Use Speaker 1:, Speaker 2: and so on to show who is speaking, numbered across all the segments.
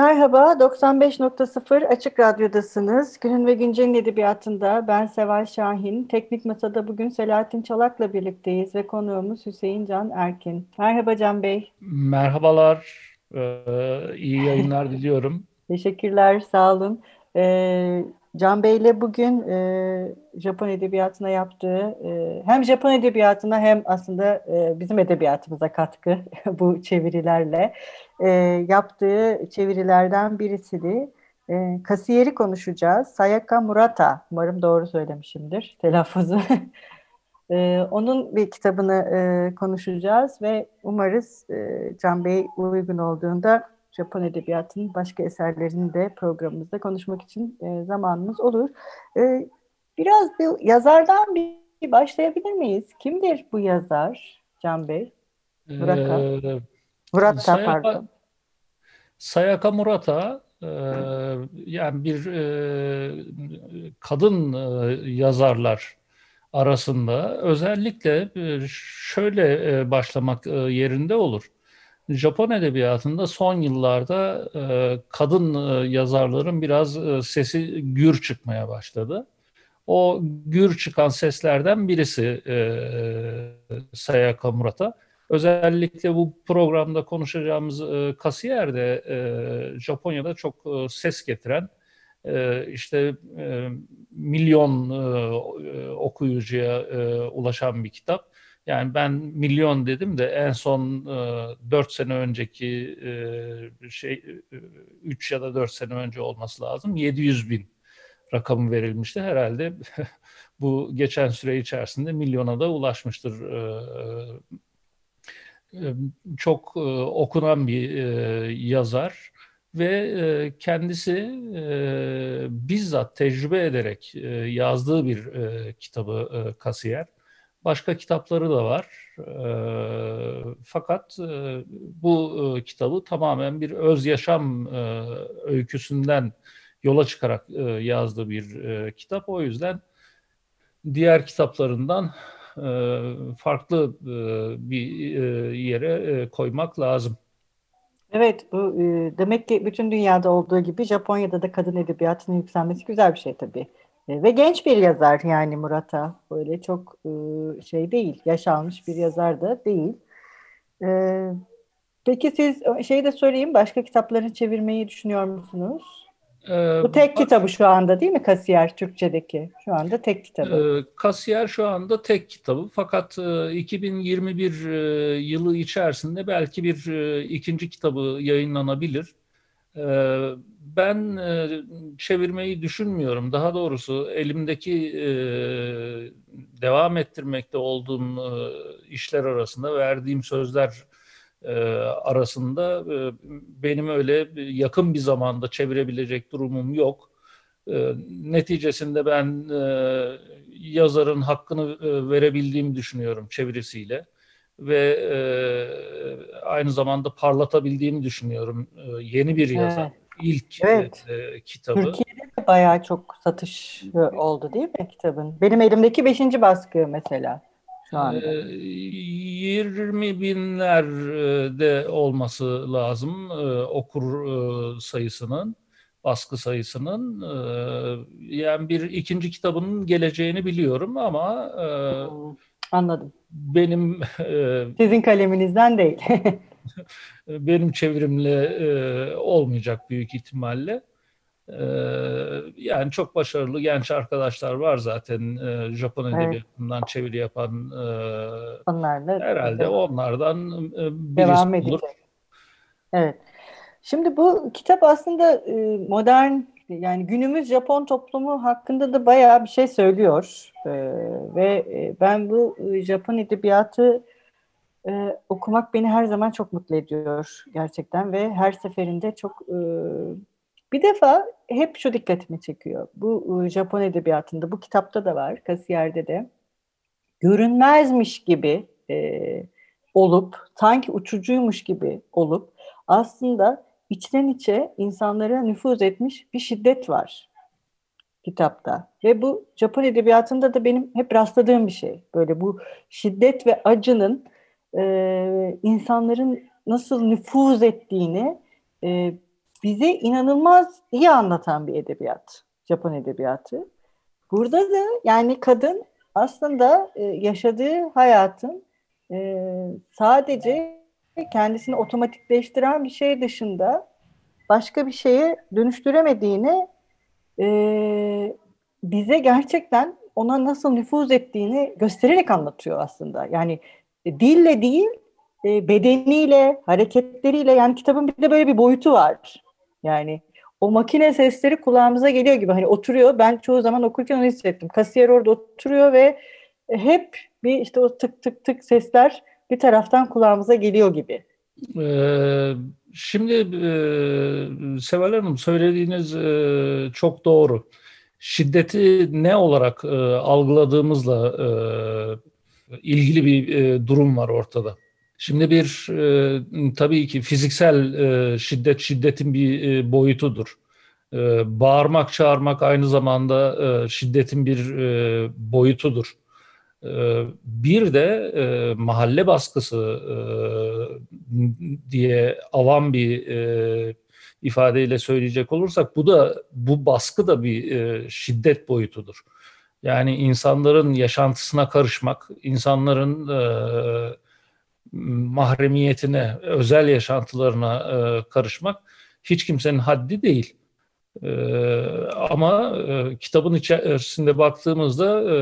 Speaker 1: Merhaba, 95.0 Açık Radyo'dasınız. Günün ve Güncel'in edebiyatında ben Seval Şahin. Teknik Masa'da bugün Selahattin Çalak'la birlikteyiz ve konuğumuz Hüseyin Can Erkin. Merhaba Can Bey.
Speaker 2: Merhabalar, ee, iyi yayınlar diliyorum.
Speaker 1: Teşekkürler, sağ olun. Ee, Can Bey'le bugün e, Japon edebiyatına yaptığı, e, hem Japon edebiyatına hem aslında e, bizim edebiyatımıza katkı bu çevirilerle e, yaptığı çevirilerden birisiydi. E, kasiyeri konuşacağız. Sayaka Murata, umarım doğru söylemişimdir telaffuzu. e, onun bir kitabını e, konuşacağız ve umarız e, Can Bey uygun olduğunda Japon Edebiyatı'nın başka eserlerini de programımızda konuşmak için e, zamanımız olur. E, biraz bir yazardan bir başlayabilir miyiz? Kimdir bu yazar Can Bey? Murata. Ee, Murata Sayaka, pardon.
Speaker 2: Sayaka Murata e, yani bir e, kadın e, yazarlar arasında özellikle e, şöyle e, başlamak e, yerinde olur. Japon edebiyatında son yıllarda kadın yazarların biraz sesi gür çıkmaya başladı. O gür çıkan seslerden birisi Sayaka Murata. Özellikle bu programda konuşacağımız e, kasiyer de e, Japonya'da çok e, ses getiren, e, işte e, milyon e, okuyucuya e, ulaşan bir kitap. Yani ben milyon dedim de en son e, 4 sene önceki e, şey e, 3 ya da 4 sene önce olması lazım. 700 bin rakamı verilmişti. Herhalde bu geçen süre içerisinde milyona da ulaşmıştır. E, e, çok e, okunan bir e, yazar ve e, kendisi bizzat tecrübe ederek yazdığı bir kitabı Kasiyer Başka kitapları da var. Fakat bu kitabı tamamen bir öz yaşam öyküsünden yola çıkarak yazdığı bir kitap. O yüzden diğer kitaplarından farklı e, bir e, yere e, koymak lazım.
Speaker 1: Evet, bu e, demek ki bütün dünyada olduğu gibi Japonya'da da kadın edebiyatının yükselmesi güzel bir şey tabii. E, ve genç bir yazar yani Murata. Böyle çok e, şey değil, yaş almış bir yazar da değil. E, peki siz şeyi de söyleyeyim, başka kitapları çevirmeyi düşünüyor musunuz? Ee, Bu tek kitabı şu anda değil mi Kasiyer Türkçedeki? Şu anda tek kitabı.
Speaker 2: E, Kasiyer şu anda tek kitabı fakat e, 2021 e, yılı içerisinde belki bir e, ikinci kitabı yayınlanabilir. E, ben e, çevirmeyi düşünmüyorum. Daha doğrusu elimdeki e, devam ettirmekte olduğum e, işler arasında verdiğim sözler e, arasında e, benim öyle yakın bir zamanda çevirebilecek durumum yok. E, neticesinde ben e, yazarın hakkını e, verebildiğimi düşünüyorum çevirisiyle ve e, aynı zamanda parlatabildiğimi düşünüyorum. E, yeni bir yazar. Evet ilk evet. e, kitabı.
Speaker 1: Türkiye'de de bayağı çok satış oldu değil mi kitabın? Benim elimdeki beşinci baskı mesela E,
Speaker 2: 20 binlerde olması lazım okur sayısının baskı sayısının yani bir ikinci kitabının geleceğini biliyorum ama
Speaker 1: anladım.
Speaker 2: Benim
Speaker 1: sizin kaleminizden değil.
Speaker 2: benim çevrimle olmayacak büyük ihtimalle. E, yani çok başarılı genç arkadaşlar var zaten e, Japon edebiyatından evet. çeviri yapan e, Onlarla, herhalde evet. onlardan e, birisi Devam edecek. olur.
Speaker 1: Evet. Şimdi bu kitap aslında modern yani günümüz Japon toplumu hakkında da bayağı bir şey söylüyor. Ve ben bu Japon edebiyatı e, okumak beni her zaman çok mutlu ediyor gerçekten ve her seferinde çok e, bir defa hep şu dikkatimi çekiyor. Bu e, Japon edebiyatında, bu kitapta da var, Kasiyer'de de görünmezmiş gibi e, olup, sanki uçucuymuş gibi olup aslında içten içe insanlara nüfuz etmiş bir şiddet var kitapta. Ve bu Japon edebiyatında da benim hep rastladığım bir şey. Böyle bu şiddet ve acının e, insanların nasıl nüfuz ettiğini e, bize inanılmaz iyi anlatan bir edebiyat. Japon edebiyatı. Burada da yani kadın aslında e, yaşadığı hayatın e, sadece kendisini otomatikleştiren bir şey dışında başka bir şeye dönüştüremediğini e, bize gerçekten ona nasıl nüfuz ettiğini göstererek anlatıyor aslında. Yani dille değil, bedeniyle, hareketleriyle yani kitabın bir de böyle bir boyutu var. Yani o makine sesleri kulağımıza geliyor gibi hani oturuyor. Ben çoğu zaman okurken onu hissettim. Kasiyer orada oturuyor ve hep bir işte o tık tık tık sesler bir taraftan kulağımıza geliyor gibi.
Speaker 2: Ee, şimdi e, Seval Hanım söylediğiniz e, çok doğru. Şiddeti ne olarak e, algıladığımızla e, ilgili bir e, durum var ortada. Şimdi bir e, tabii ki fiziksel e, şiddet şiddetin bir e, boyutudur. E, bağırmak, çağırmak aynı zamanda e, şiddetin bir e, boyutudur. E, bir de e, mahalle baskısı e, diye avam bir e, ifadeyle söyleyecek olursak bu da bu baskı da bir e, şiddet boyutudur. Yani insanların yaşantısına karışmak, insanların e, mahremiyetine, özel yaşantılarına e, karışmak hiç kimsenin haddi değil. E, ama e, kitabın içerisinde baktığımızda e,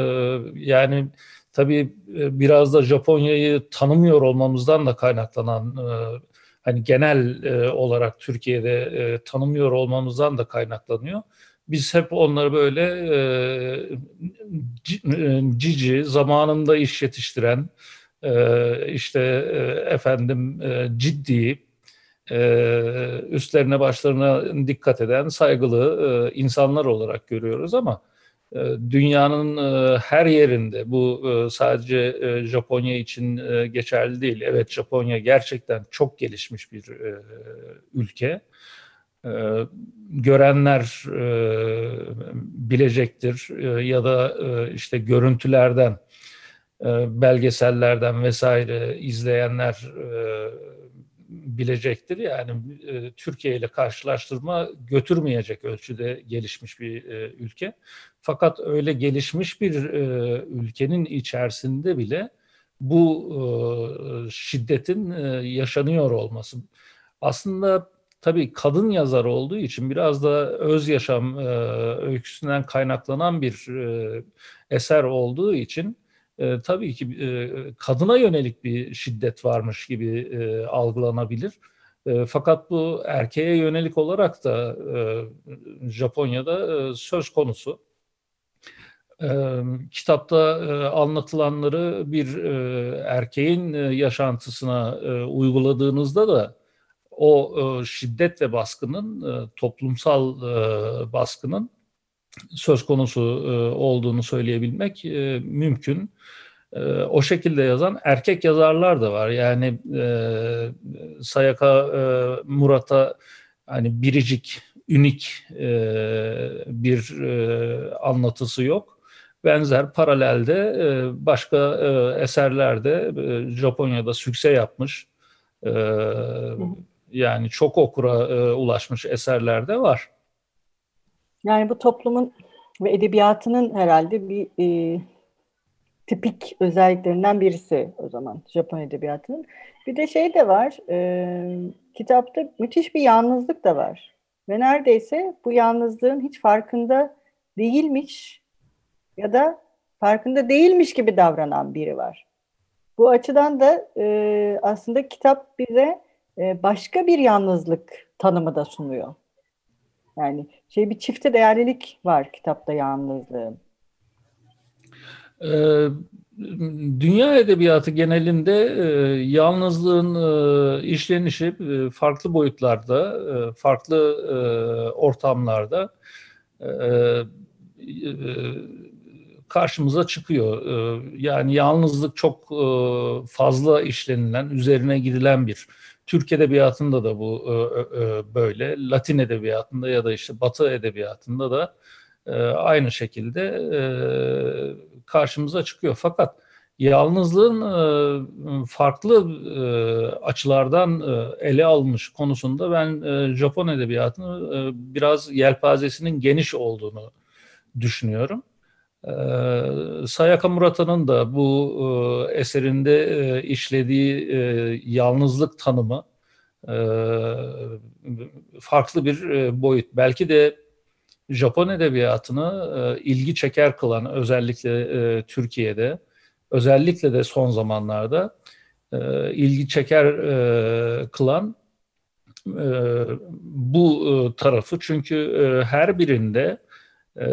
Speaker 2: yani tabii e, biraz da Japonya'yı tanımıyor olmamızdan da kaynaklanan e, hani genel e, olarak Türkiye'de e, tanımıyor olmamızdan da kaynaklanıyor. Biz hep onları böyle e, e cici, zamanında iş yetiştiren, işte e, efendim e, ciddi, e, üstlerine başlarına dikkat eden saygılı insanlar olarak görüyoruz ama dünyanın her yerinde bu sadece Japonya için geçerli değil. Evet Japonya gerçekten çok gelişmiş bir ülke. Görenler bilecektir ya da işte görüntülerden belgesellerden vesaire izleyenler e, bilecektir. Yani e, Türkiye ile karşılaştırma götürmeyecek ölçüde gelişmiş bir ülke. Fakat öyle gelişmiş bir ülkenin içerisinde bile bu şiddetin yaşanıyor olması. Aslında tabii kadın yazar olduğu için biraz da öz yaşam öyküsünden kaynaklanan bir eser olduğu için e, tabii ki e, kadına yönelik bir şiddet varmış gibi e, algılanabilir. E, fakat bu erkeğe yönelik olarak da e, Japonya'da e, söz konusu. E, kitapta e, anlatılanları bir e, erkeğin e, yaşantısına e, uyguladığınızda da o e, şiddet ve baskının e, toplumsal e, baskının söz konusu e, olduğunu söyleyebilmek e, mümkün. E, o şekilde yazan erkek yazarlar da var. Yani Sayaka Murat'a hani biricik, ünik bir anlatısı yok. Benzer paralelde başka eserlerde Japonya'da sükse yapmış. Yani çok okura ulaşmış eserler de var.
Speaker 1: Yani bu toplumun ve edebiyatının herhalde bir e, tipik özelliklerinden birisi o zaman Japon edebiyatının. Bir de şey de var, e, kitapta müthiş bir yalnızlık da var. Ve neredeyse bu yalnızlığın hiç farkında değilmiş ya da farkında değilmiş gibi davranan biri var. Bu açıdan da e, aslında kitap bize e, başka bir yalnızlık tanımı da sunuyor. Yani şey bir çifte değerlilik var kitapta yalnızlığın.
Speaker 2: Ee, dünya edebiyatı genelinde e, yalnızlığın e, işlenişi e, farklı boyutlarda, e, farklı e, ortamlarda e, e, karşımıza çıkıyor. E, yani yalnızlık çok e, fazla işlenilen, üzerine gidilen bir Türk edebiyatında da bu e, e, böyle, Latin edebiyatında ya da işte Batı edebiyatında da e, aynı şekilde karşımıza çıkıyor. Fakat yalnızlığın farklı açılardan ele almış konusunda ben Japon edebiyatını biraz yelpazesinin geniş olduğunu düşünüyorum. Sayaka Murata'nın da bu eserinde işlediği yalnızlık tanımı farklı bir boyut. Belki de Japon edebiyatını ilgi çeker kılan özellikle Türkiye'de özellikle de son zamanlarda e, ilgi çeker e, kılan e, bu e, tarafı. Çünkü e, her birinde e,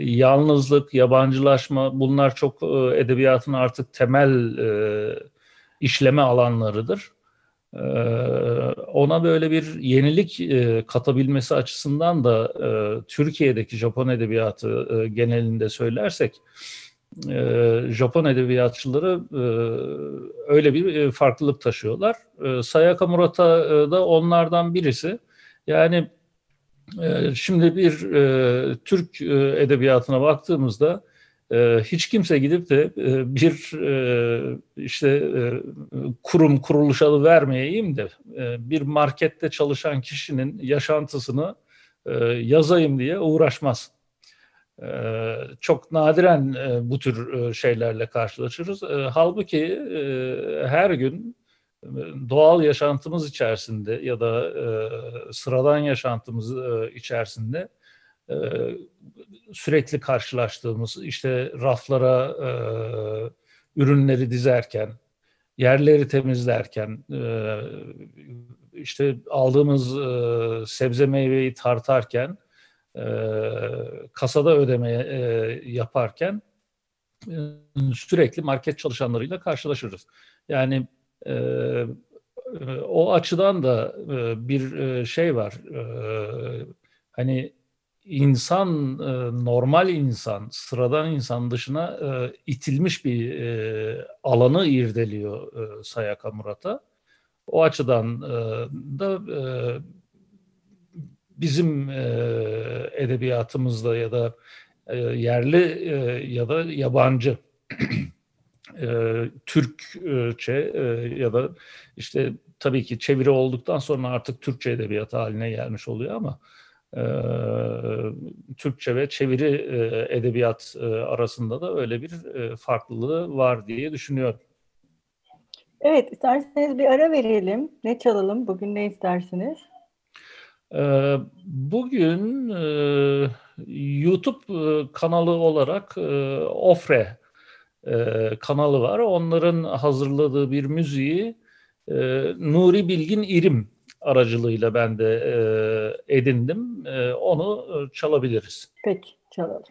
Speaker 2: yalnızlık, yabancılaşma bunlar çok e, edebiyatın artık temel e, işleme alanlarıdır. E, ona böyle bir yenilik e, katabilmesi açısından da e, Türkiye'deki Japon edebiyatı e, genelinde söylersek e, Japon edebiyatçıları e, öyle bir e, farklılık taşıyorlar. E, Sayaka Murata e, da onlardan birisi. Yani şimdi bir e, Türk e, edebiyatına baktığımızda e, hiç kimse gidip de bir işte kurum kuruluş adı vermeyeyim de bir markette çalışan kişinin yaşantısını yazayım diye uğraşmaz. Ee, çok nadiren bu tür şeylerle karşılaşırız. Halbuki her gün doğal yaşantımız içerisinde ya da sıradan yaşantımız içerisinde sürekli karşılaştığımız işte raflara ürünleri dizerken, yerleri temizlerken, işte aldığımız sebze meyveyi tartarken e, kasada ödeme e, yaparken e, sürekli market çalışanlarıyla karşılaşırız. Yani e, e, o açıdan da e, bir e, şey var. E, hani insan, e, normal insan, sıradan insan dışına e, itilmiş bir e, alanı irdeliyor e, Sayaka Murat'a. O açıdan e, da e, bizim e, edebiyatımızda ya da e, yerli e, ya da yabancı e, Türkçe e, ya da işte tabii ki çeviri olduktan sonra artık Türkçe edebiyatı haline gelmiş oluyor ama e, Türkçe ve çeviri e, edebiyat e, arasında da öyle bir e, farklılığı var diye düşünüyorum.
Speaker 1: Evet, isterseniz bir ara verelim. Ne çalalım? Bugün ne istersiniz?
Speaker 2: Ee, bugün e, YouTube e, kanalı olarak e, Ofre kanalı var. Onların hazırladığı bir müziği Nuri Bilgin İrim aracılığıyla ben de edindim. Onu çalabiliriz.
Speaker 1: Peki, çalalım.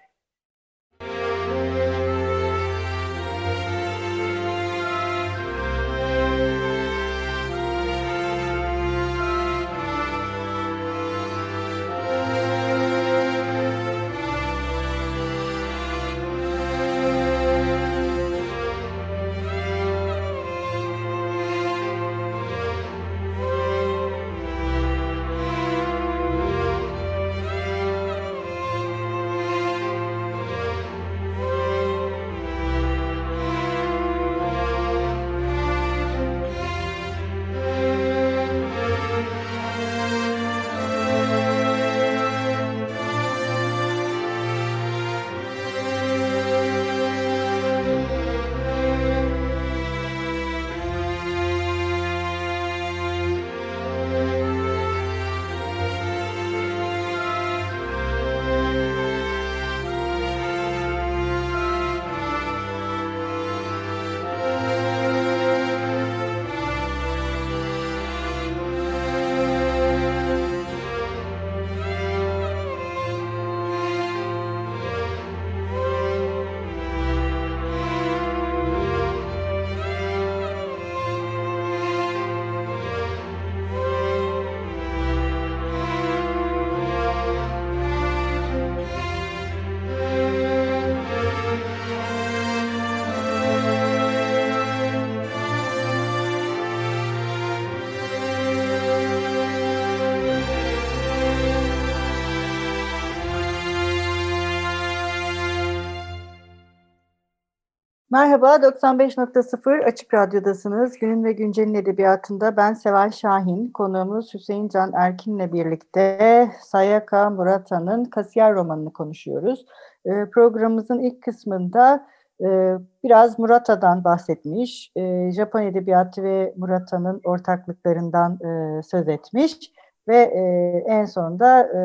Speaker 1: Merhaba, 95.0 Açık Radyo'dasınız. Günün ve Güncel'in edebiyatında ben Seval Şahin, konuğumuz Hüseyin Can Erkin'le birlikte Sayaka Murata'nın Kasiyer romanını konuşuyoruz. E, programımızın ilk kısmında e, biraz Murata'dan bahsetmiş, e, Japon Edebiyatı ve Murata'nın ortaklıklarından e, söz etmiş ve e, en sonunda e,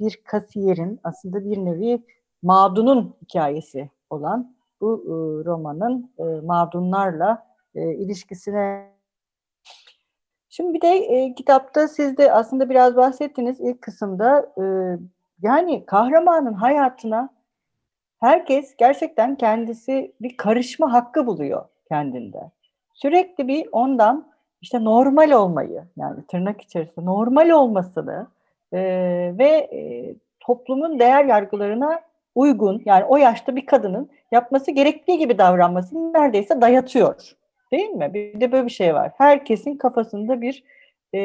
Speaker 1: bir kasiyerin aslında bir nevi mağdunun hikayesi olan bu e, romanın e, mağdunlarla e, ilişkisine Şimdi bir de e, kitapta siz de aslında biraz bahsettiniz ilk kısımda e, yani kahramanın hayatına herkes gerçekten kendisi bir karışma hakkı buluyor kendinde. Sürekli bir ondan işte normal olmayı yani tırnak içerisinde normal olmasını e, ve e, toplumun değer yargılarına uygun yani o yaşta bir kadının yapması gerektiği gibi davranmasını neredeyse dayatıyor. Değil mi? Bir de böyle bir şey var. Herkesin kafasında bir e,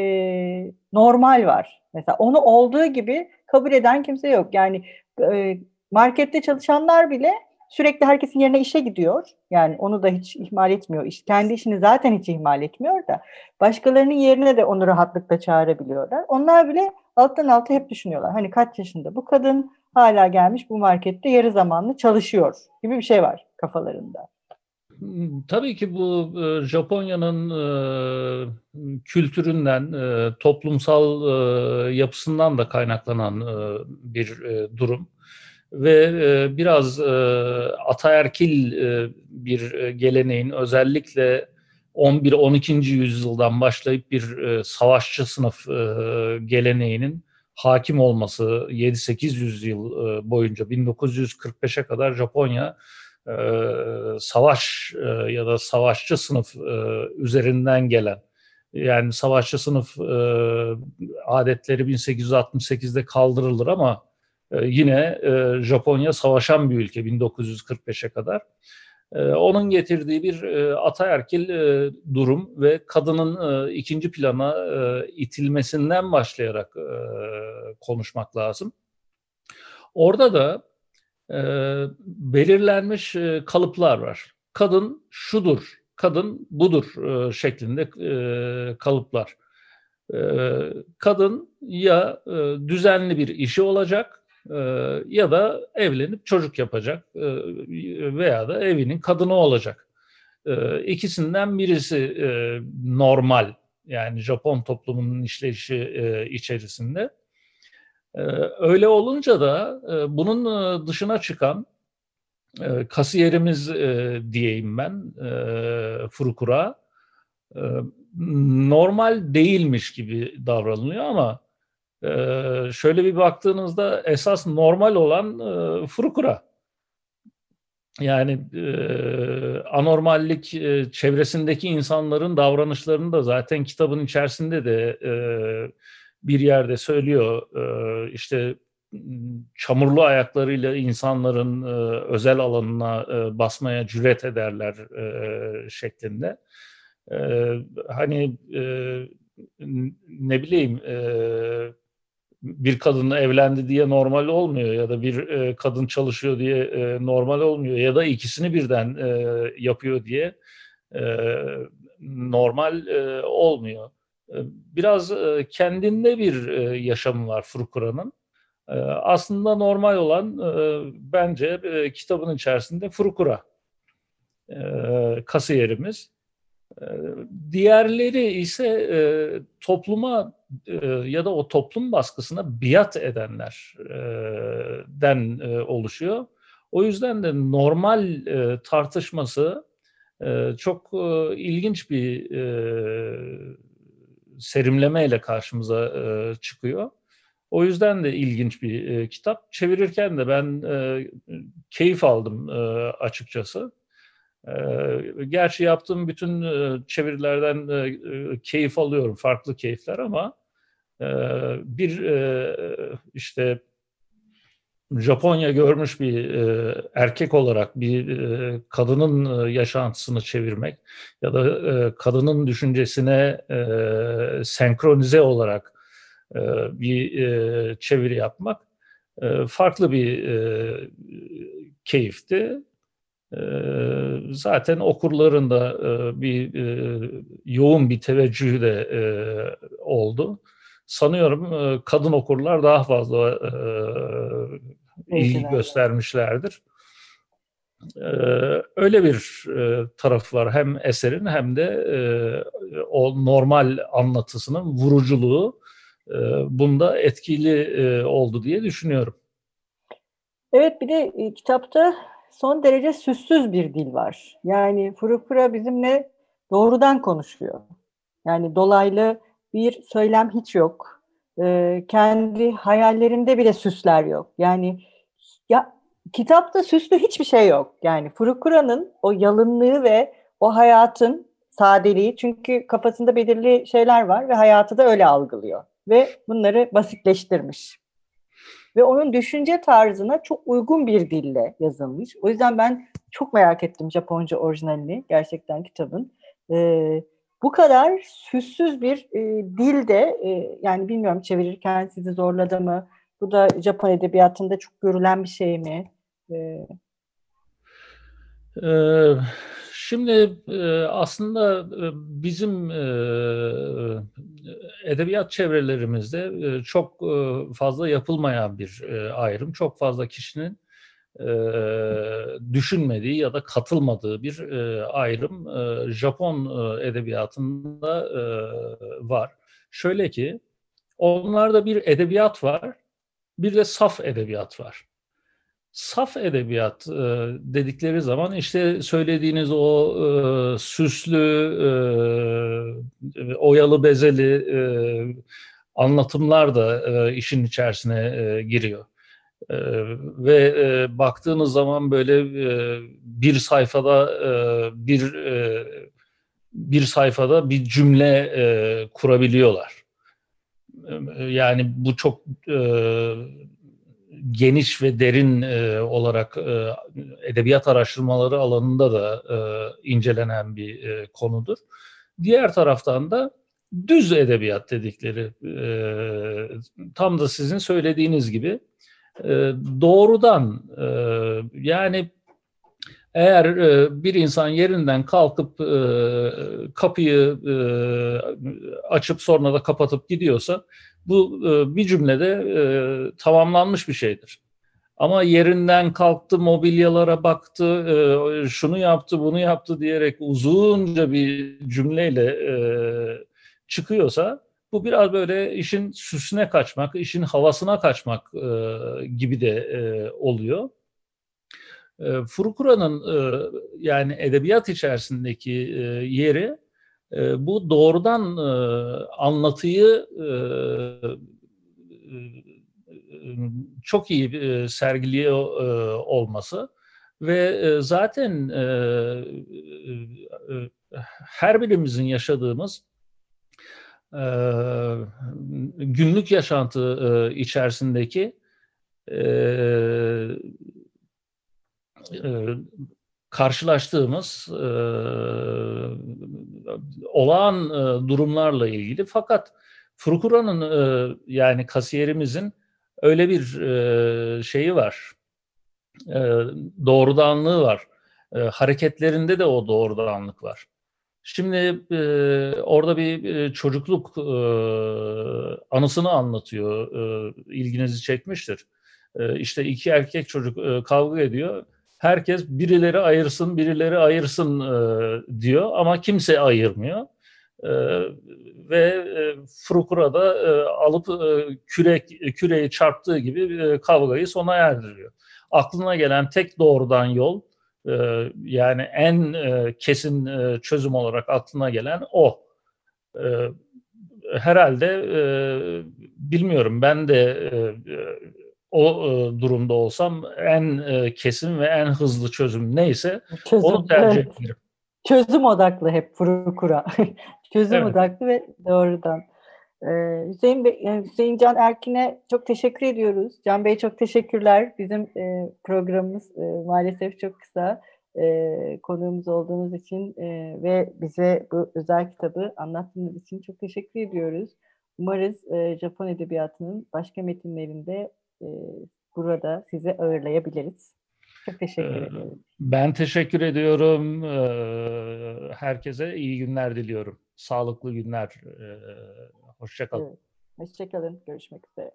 Speaker 1: normal var. Mesela onu olduğu gibi kabul eden kimse yok. Yani e, markette çalışanlar bile sürekli herkesin yerine işe gidiyor. Yani onu da hiç ihmal etmiyor. İş, kendi işini zaten hiç ihmal etmiyor da başkalarının yerine de onu rahatlıkla çağırabiliyorlar. Onlar bile alttan alta hep düşünüyorlar. Hani kaç yaşında bu kadın hala gelmiş bu markette yarı zamanlı çalışıyor gibi bir şey var kafalarında.
Speaker 2: Tabii ki bu e, Japonya'nın e, kültüründen, e, toplumsal yapısından da kaynaklanan bir durum ve biraz ataerkil bir geleneğin özellikle 11-12. yüzyıldan başlayıp bir savaşçı sınıf geleneğinin hakim olması 7-800 yıl boyunca 1945'e kadar Japonya savaş ya da savaşçı sınıf üzerinden gelen yani savaşçı sınıf adetleri 1868'de kaldırılır ama yine Japonya savaşan bir ülke 1945'e kadar. Onun getirdiği bir ataerkil durum ve kadının ikinci plana itilmesinden başlayarak konuşmak lazım. Orada da belirlenmiş kalıplar var. Kadın şudur, kadın budur şeklinde kalıplar. Kadın ya düzenli bir işi olacak ya da evlenip çocuk yapacak veya da evinin kadını olacak. İkisinden birisi normal yani Japon toplumunun işleyişi içerisinde. Öyle olunca da bunun dışına çıkan kasiyerimiz diyeyim ben Furukura normal değilmiş gibi davranılıyor ama şöyle bir baktığınızda esas normal olan e, furukura. Yani e, anormallik e, çevresindeki insanların davranışlarını da zaten kitabın içerisinde de e, bir yerde söylüyor. E, işte çamurlu ayaklarıyla insanların e, özel alanına e, basmaya cüret ederler şeklinde. Hani ne bileyim bir kadınla evlendi diye normal olmuyor ya da bir kadın çalışıyor diye normal olmuyor ya da ikisini birden yapıyor diye normal olmuyor. E, biraz e, kendinde bir e, yaşamı var Furukura'nın. E, aslında normal olan e, bence kitabın içerisinde Furukura. Kasiyerimiz. E, diğerleri ise topluma ya da o toplum baskısına biat edenlerden oluşuyor. O yüzden de normal tartışması çok ilginç bir serimlemeyle karşımıza çıkıyor. O yüzden de ilginç bir kitap. Çevirirken de ben keyif aldım açıkçası. Gerçi yaptığım bütün çevirilerden keyif alıyorum, farklı keyifler ama bir işte Japonya görmüş bir erkek olarak bir kadının yaşantısını çevirmek ya da kadının düşüncesine senkronize olarak bir çeviri yapmak farklı bir keyifti. zaten okurların da bir yoğun bir teveccühü de oldu. Sanıyorum kadın okurlar daha fazla ilgi göstermişlerdir. Öyle bir tarafı var hem eserin hem de o normal anlatısının vuruculuğu bunda etkili oldu diye düşünüyorum.
Speaker 1: Evet bir de kitapta son derece süssüz bir dil var. Yani Furukura bizimle doğrudan konuşuyor. Yani dolaylı bir söylem hiç yok. Ee, kendi hayallerinde bile süsler yok. Yani ya kitapta süslü hiçbir şey yok. Yani Furukura'nın o yalınlığı ve o hayatın sadeliği çünkü kafasında belirli şeyler var ve hayatı da öyle algılıyor ve bunları basitleştirmiş ve onun düşünce tarzına çok uygun bir dille yazılmış. O yüzden ben çok merak ettim Japonca orijinalini gerçekten kitabın. Ee, bu kadar süssüz bir e, dilde e, yani bilmiyorum çevirirken sizi zorladı mı? Bu da Japon edebiyatında çok görülen bir şey mi? Ee,
Speaker 2: ee, Şimdi e, aslında e, bizim e, edebiyat çevrelerimizde çok fazla yapılmayan bir ayrım, çok fazla kişinin düşünmediği ya da katılmadığı bir ayrım Japon edebiyatında var. Şöyle ki, onlarda bir edebiyat var, bir de saf edebiyat var saf edebiyat e, dedikleri zaman işte söylediğiniz o e, süslü, e, oyalı bezeli e, anlatımlar da e, işin içerisine e, giriyor. E, ve e, baktığınız zaman böyle e, bir sayfada e, bir e, bir sayfada bir cümle e, kurabiliyorlar. Yani bu çok e, geniş ve derin e, olarak e, edebiyat araştırmaları alanında da e, incelenen bir e, konudur. Diğer taraftan da düz edebiyat dedikleri e, tam da sizin söylediğiniz gibi e, doğrudan e, yani eğer e, bir insan yerinden kalkıp e, kapıyı e, açıp sonra da kapatıp gidiyorsa bu e, bir cümlede e, tamamlanmış bir şeydir. Ama yerinden kalktı, mobilyalara baktı, e, şunu yaptı, bunu yaptı diyerek uzunca bir cümleyle e, çıkıyorsa bu biraz böyle işin süsüne kaçmak, işin havasına kaçmak e, gibi de e, oluyor. E, Furukura'nın yani edebiyat içerisindeki e, yeri e, bu doğrudan e, anlatıyı çok iyi e, sergiliyor olması ve zaten her birimizin yaşadığımız günlük yaşantı içerisindeki e, karşılaştığımız e, olağan e, durumlarla ilgili. Fakat Furukura'nın e, yani kasiyerimizin öyle bir şeyi var, doğrudanlığı var. Hareketlerinde de o doğrudanlık var. Şimdi orada bir çocukluk anısını anlatıyor, ilginizi çekmiştir. E, işte iki erkek çocuk kavga ediyor herkes birileri ayırsın, birileri ayırsın e, diyor ama kimse ayırmıyor. E, ve e, Frukura da e, alıp e, kürek küreyi çarptığı gibi e, kavgayı sona erdiriyor. Aklına gelen tek doğrudan yol e, yani en e, kesin e, çözüm olarak aklına gelen o. E, herhalde e, bilmiyorum ben de e, o e, durumda olsam en e, kesin ve en hızlı çözüm neyse çözüm, onu tercih evet. ederim.
Speaker 1: Çözüm odaklı hep Furukura. çözüm evet. odaklı ve doğrudan. Ee, Hüseyin, Bey, Hüseyin Can Erkin'e çok teşekkür ediyoruz. Can Bey çok teşekkürler. Bizim e, programımız e, maalesef çok kısa. E, konuğumuz olduğunuz için e, ve bize bu özel kitabı anlattığınız için çok teşekkür ediyoruz. Umarız e, Japon Edebiyatı'nın başka metinlerinde e, burada sizi ağırlayabiliriz. Çok teşekkür
Speaker 2: Ee,
Speaker 1: ederim.
Speaker 2: Ben teşekkür ediyorum. Ee, Herkese iyi günler diliyorum. Sağlıklı günler. Ee, Hoşça kalın.
Speaker 1: Evet. Hoşçakalın. Görüşmek üzere.